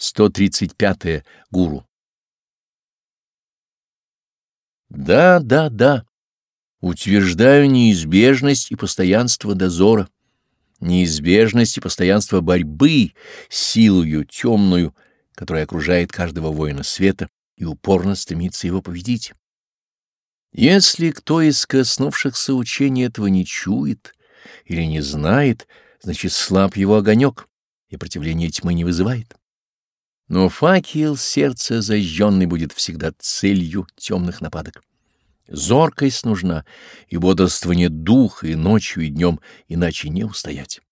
135. -е. Гуру. Да, да, да. Утверждаю неизбежность и постоянство дозора, неизбежность и постоянство борьбы силою темную, которая окружает каждого воина света и упорно стремится его победить. Если кто из коснувшихся учения этого не чует или не знает, значит слаб его огонек и противление тьмы не вызывает. Но факел сердца зажженный будет всегда целью темных нападок. Зоркость нужна и бодрствование духа и ночью, и днем, иначе не устоять.